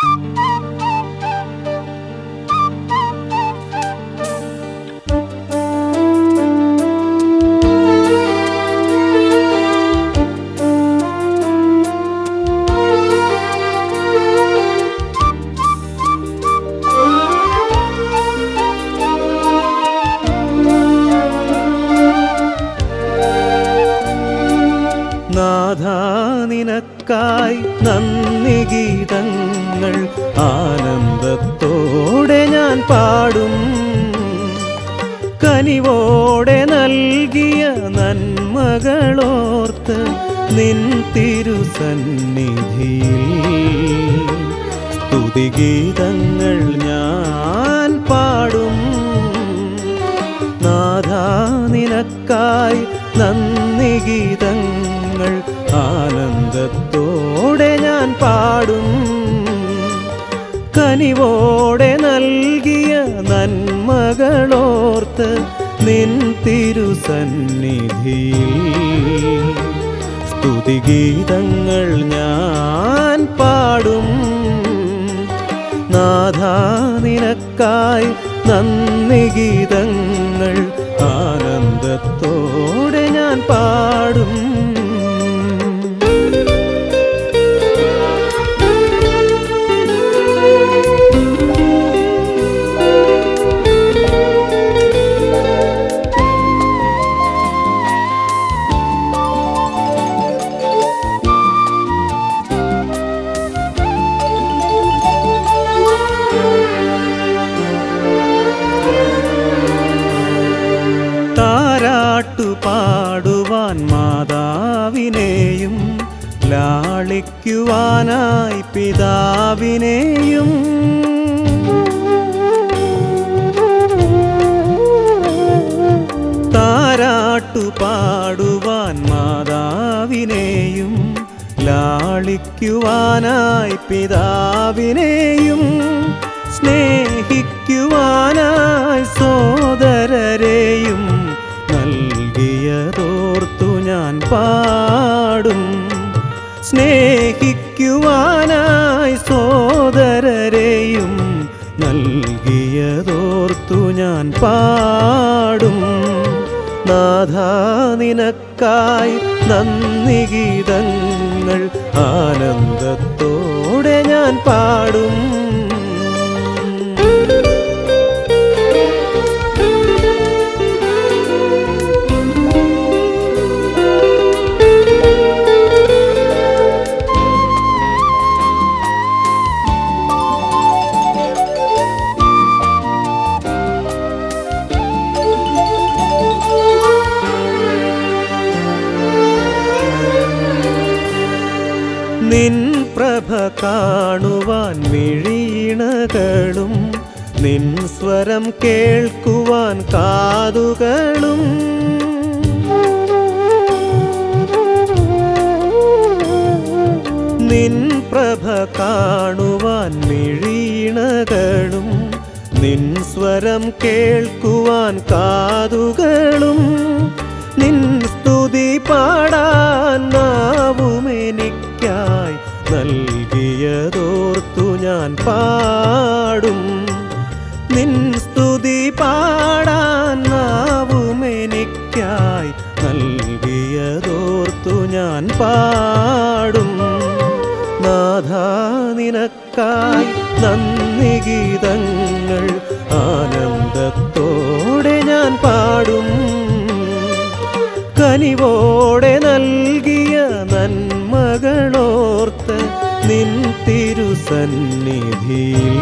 Thank you. നാഥാ നിനക്കായി നന്ദി ഗീതങ്ങൾ ആനന്ദത്തോടെ ഞാൻ പാടും. കനിവോടെ നൽകിയ നന്മകളോർത്ത് നിൻ തിരുസന്നിധിയിൽ സ്തുതിഗീതങ്ങൾ നിനക്കായി നന്ദി ഗീതങ്ങൾ ആനന്ദത്തോടെ ഞാൻ പാടും. കനിവോടെ നൽകിയ നന്മകളോർത്ത് നിൻ തിരുസന്നിധിയിൽ സ്തുതിഗീതങ്ങൾ ഞാൻ പാടും. നാഥാ നിനക്കായി നന്ദി ഗീതങ്ങൾ ആനന്ദത്തോടെ ഞാൻ മാതാവിനെയും ലാളിക്കുവാനായി പിതാവിനെയും താരാട്ടു പാടുവാൻ മാതാവിനെയും ലാളിക്കുവാനായി പിതാവിനെയും സ്നേഹിക്കുവാനായി സോദരരെയും സ്നേഹിക്കുവാനായി സോദരരെയും നൽകിയതോർത്തു ഞാൻ പാടും. നാഥ നിനക്കായി നന്ദി ഗീതങ്ങൾ ആനന്ദത്തോടെ ഞാൻ പാടും. നിൻ പ്രഭ കാണുവാൻ മിഴിയിണകളും നിൻ സ്വരം കേൾക്കുവാൻ കാതുകളും. നിൻ പ്രഭ കാണുവാൻ മിഴിയിണകളും നിൻ സ്വരം കേൾക്കുവാൻ കാതുകളും. നിൻ സ്തുതി പാടാൻ പാടും. നിൻ സ്തുതി പാടാൻ നാവുമെനിക്കായി നൽകിയതോർത്തു ഞാൻ പാടും. നാഥ നിനക്കായി നന്ദി ഗീതങ്ങൾ ആനന്ദത്തോടെ ഞാൻ പാടും. കനിവോടെ തിരുസന്നിധിയിൽ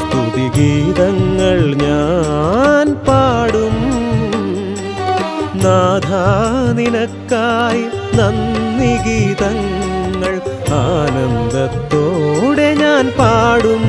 സ്തുതിഗീതങ്ങൾ ഞാൻ പാടും. നാഥ നിനക്കായി നന്ദി ഗീതങ്ങൾ ആനന്ദത്തോടെ ഞാൻ പാടും.